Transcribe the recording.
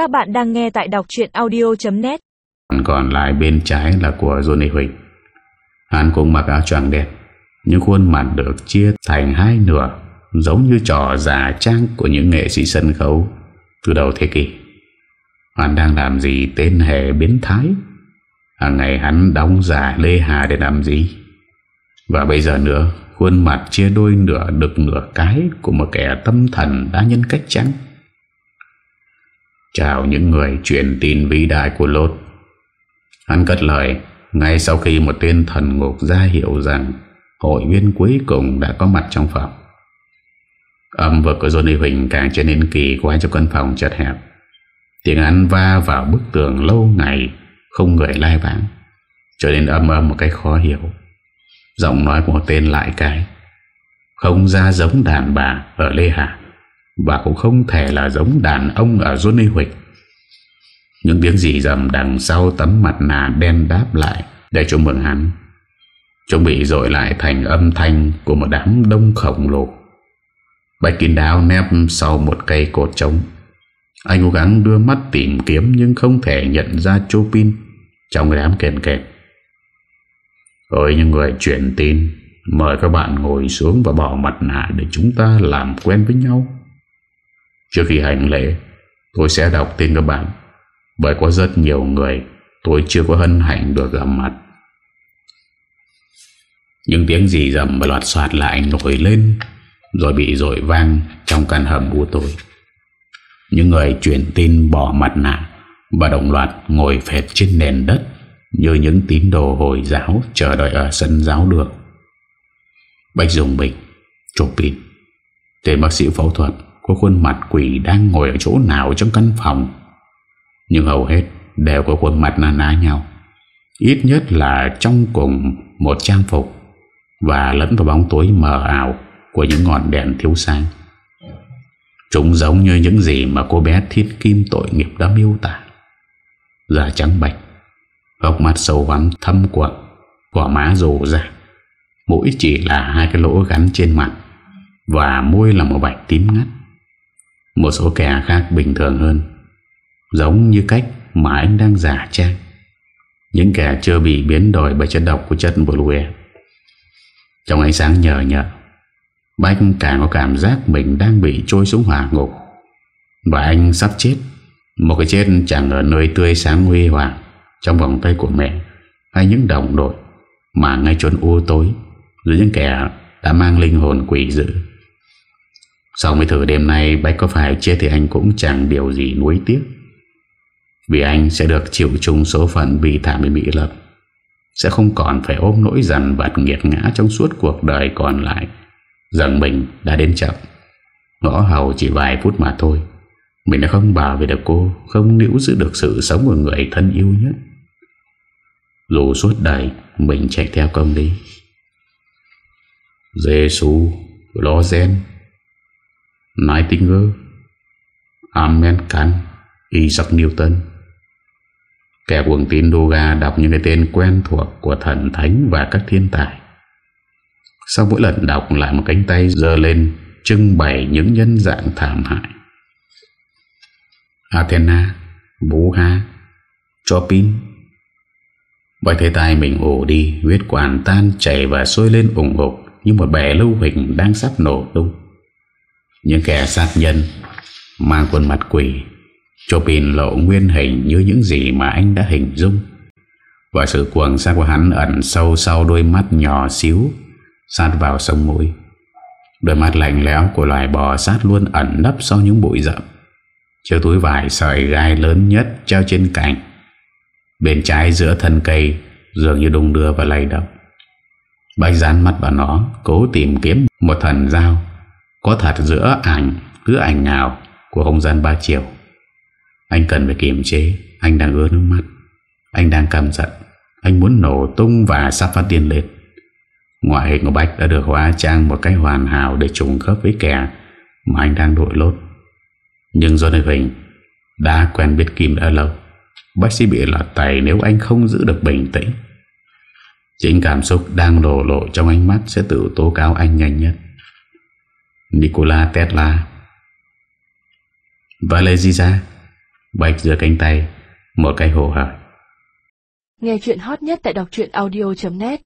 Các bạn đang nghe tại đọc chuyện audio.net Còn lại bên trái là của Johnny Huỳnh. Hắn cũng mặc áo choàng đen Nhưng khuôn mặt được chia thành hai nửa, Giống như trò giả trang của những nghệ sĩ sân khấu Từ đầu thế kỷ. Hắn đang làm gì, tên hề biến thái? Hàng ngày hắn đóng giả Lê Hà để làm gì? Và bây giờ nữa, Khuôn mặt chia đôi nửa đực nửa cái Của một kẻ tâm thần đã nhân cách trắng Chào những người truyền tin vĩ đại của Lốt Hắn cất lời, Ngay sau khi một tên thần ngục ra hiệu rằng Hội viên cuối cùng đã có mặt trong phòng. Âm vực của Johnny Huỳnh càng trở nên kỳ quái cho căn phòng chật hẹp. Tiếng hắn va vào bức tường lâu ngày, Không người lai vãng, Trở nên âm âm một cách khó hiểu. Giọng nói của một tên lại cái, Không ra giống đàn bà ở Lê Hà. Và cũng không thể là giống đàn ông ở Johnny Huỳnh Những tiếng gì dầm đằng sau tấm mặt nạ đen đáp lại, Để chúc mừng hắn. Chúng bị dội lại thành âm thanh Của một đám đông khổng lồ. Bạch kín đáo nép sau một cây cột trống. Anh cố gắng đưa mắt tìm kiếm Nhưng không thể nhận ra Chopin Trong đám kèn kẹt. Ôi, những người chuyển tin, Mời các bạn ngồi xuống và bỏ mặt nạ Để chúng ta làm quen với nhau. Trước khi hành lễ, Tôi sẽ đọc tên các bạn. Bởi có rất nhiều người Tôi chưa có hân hạnh được gặp mặt. Những tiếng gì dầm và loạt soạt lại nổi lên, Rồi bị rội vang Trong căn hầm của tôi. Những người chuyển tin bỏ mặt nạ Và đồng loạt ngồi phệt trên nền đất Như những tín đồ Hồi giáo Chờ đợi ở sân giáo đường Bạch dùng Bình Chopin Tên bác sĩ phẫu thuật có khuôn mặt quỷ đang ngồi ở chỗ nào trong căn phòng. Nhưng hầu hết Đều có khuôn mặt na ná nhau. Ít nhất là trong cùng Một trang phục Và lẫn vào bóng tối mờ ảo Của những ngọn đèn thiếu sáng. Chúng giống như những gì Mà cô bé thiết kim tội nghiệp đã miêu tả. Da trắng bạch, Góc mắt sâu vắng thâm quẩn quả má rồ ra. Mũi chỉ là hai cái lỗ gắn trên mặt Và môi là một bạch tím ngắt. Một số kẻ khác bình thường hơn. Giống như cách mà anh đang giả trang Những kẻ chưa bị biến đổi bởi chất độc của chất blue Trong ánh sáng nhờ nhờ Bách càng có cảm giác mình đang bị trôi xuống hỏa ngục. Và anh sắp chết. Một cái chết chẳng ở nơi tươi sáng huy hoàng Trong vòng tay của mẹ Hay những đồng đội Mà ngay chốn u tối Giữa những kẻ đã mang linh hồn quỷ dữ. Sau mới thử đêm nay, Bách có phải chết thì anh cũng chẳng điều gì nuối tiếc. Vì anh sẽ được chịu chung số phận bị thảm bị mỹ lập Sẽ không còn phải ôm nỗi dằn vặt nghiệt ngã trong suốt cuộc đời còn lại. Rằng mình đã đến chậm. Ngõ hầu chỉ vài phút mà thôi. Mình đã không bảo vệ được cô, Không níu giữ được sự sống của người thân yêu nhất. Dù suốt đời, Mình chạy theo công lý Giê-xu Lozen Nightingale Amen Kant Isaac Newton Kẻ quần tín Doga đọc những cái tên quen thuộc của thần thánh và các thiên tài. Sau mỗi lần đọc lại một cánh tay dơ lên trưng bày những nhân dạng thảm hại. Athena, Buha, Chopin. Bởi thế tay mình ổ đi, huyết quản tan chảy và sôi lên ủng hục như một bè lưu hình đang sắp nổ tung. Những kẻ sát nhân mang khuôn mặt quỷ Chopin lộ nguyên hình như những gì mà anh đã hình dung. Và sự cuồng sát của hắn ẩn sâu sau đôi mắt nhỏ xíu, sát vào sông mũi. Đôi mắt lạnh lẽo của loài bò sát luôn ẩn nấp sau những bụi rậm. Chiếc túi vải sợi gai lớn nhất treo trên cành. Bên trái giữa thân cây dường như đung đưa và lay động. Bách dán mắt vào nó, Cố tìm kiếm một thần dao có thật giữa ảnh, Cứ ảnh nào của không gian ba chiều. Anh cần phải kiềm chế, Anh đang ướt nước mắt. Anh đang căm giận, Anh muốn nổ tung và sắp phát điên lên. Ngoại hình của Bách đã được hóa trang Một cách hoàn hảo để trùng khớp với kẻ Mà anh đang đội lốt. Nhưng do nơi hình Đã quen biết Kim đã lâu, Bách sẽ bị lọt tay nếu anh không giữ được bình tĩnh. Chính cảm xúc đang đổ lộ trong ánh mắt Sẽ tự tố cáo anh nhanh nhất. Nikola Tesla. Và lê gì ra? Bạch giữa cánh tay, Một cái hồ hởi Nghe chuyện hot nhất tại đọc audio.net